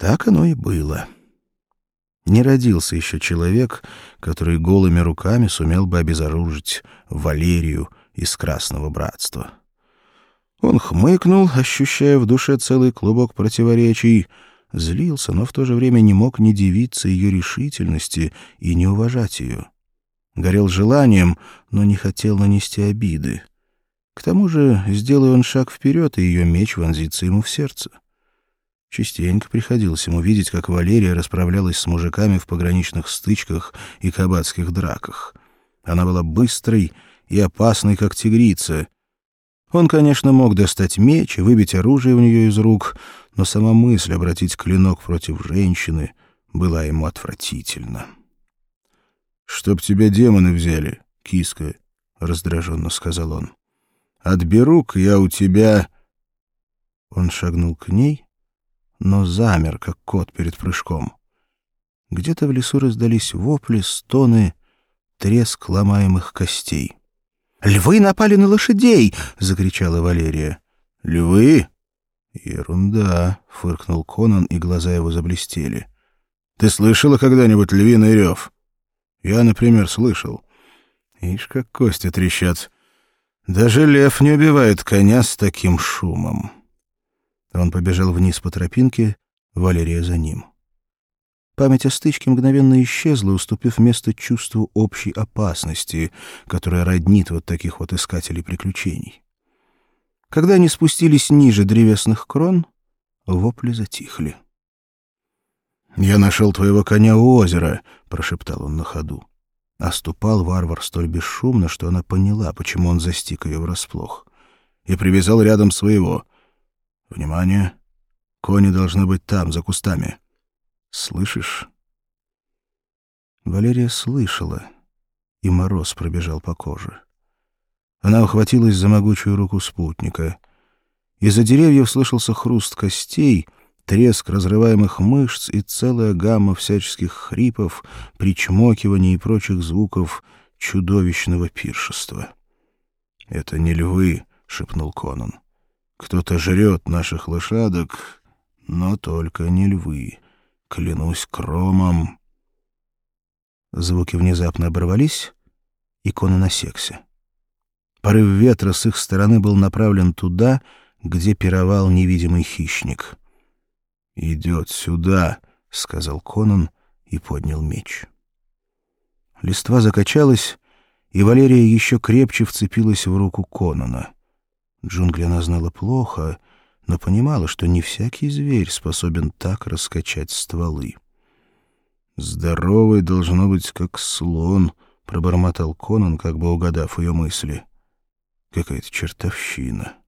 Так оно и было. Не родился еще человек, который голыми руками сумел бы обезоружить Валерию из Красного Братства. Он хмыкнул, ощущая в душе целый клубок противоречий, злился, но в то же время не мог не дивиться ее решительности и не уважать ее. Горел желанием, но не хотел нанести обиды. К тому же, сделая он шаг вперед, и ее меч вонзится ему в сердце. Частенько приходилось ему видеть, как Валерия расправлялась с мужиками в пограничных стычках и кабацких драках. Она была быстрой и опасной, как тигрица. Он, конечно, мог достать меч и выбить оружие у нее из рук, но сама мысль обратить клинок против женщины была ему отвратительна. «Чтоб тебя демоны взяли, киска», — раздраженно сказал он. «Отберу-ка я у тебя...» Он шагнул к ней но замер, как кот перед прыжком. Где-то в лесу раздались вопли, стоны, треск ломаемых костей. «Львы напали на лошадей!» — закричала Валерия. «Львы?» «Ерунда!» — фыркнул Конан, и глаза его заблестели. «Ты слышала когда-нибудь львиный рев?» «Я, например, слышал. Ишь, как кости трещат. Даже лев не убивает коня с таким шумом». Он побежал вниз по тропинке, Валерия за ним. Память о стычке мгновенно исчезла, уступив место чувству общей опасности, которая роднит вот таких вот искателей приключений. Когда они спустились ниже древесных крон, вопли затихли. «Я нашел твоего коня у озера», — прошептал он на ходу. Оступал варвар столь бесшумно, что она поняла, почему он застиг ее врасплох. «И привязал рядом своего. Внимание! Кони должны быть там, за кустами. Слышишь? Валерия слышала, и мороз пробежал по коже. Она ухватилась за могучую руку спутника. Из-за деревьев слышался хруст костей, треск разрываемых мышц и целая гамма всяческих хрипов, причмокиваний и прочих звуков чудовищного пиршества. «Это не львы», — шепнул Конан. Кто-то жрет наших лошадок, но только не львы. Клянусь кромом. Звуки внезапно оборвались, и Конан осекся. Порыв ветра с их стороны был направлен туда, где пировал невидимый хищник. «Идет сюда», — сказал Конан и поднял меч. Листва закачалась, и Валерия еще крепче вцепилась в руку Конана — Джунгли она знала плохо, но понимала, что не всякий зверь способен так раскачать стволы. «Здоровый должно быть, как слон», — пробормотал Конан, как бы угадав ее мысли. «Какая-то чертовщина».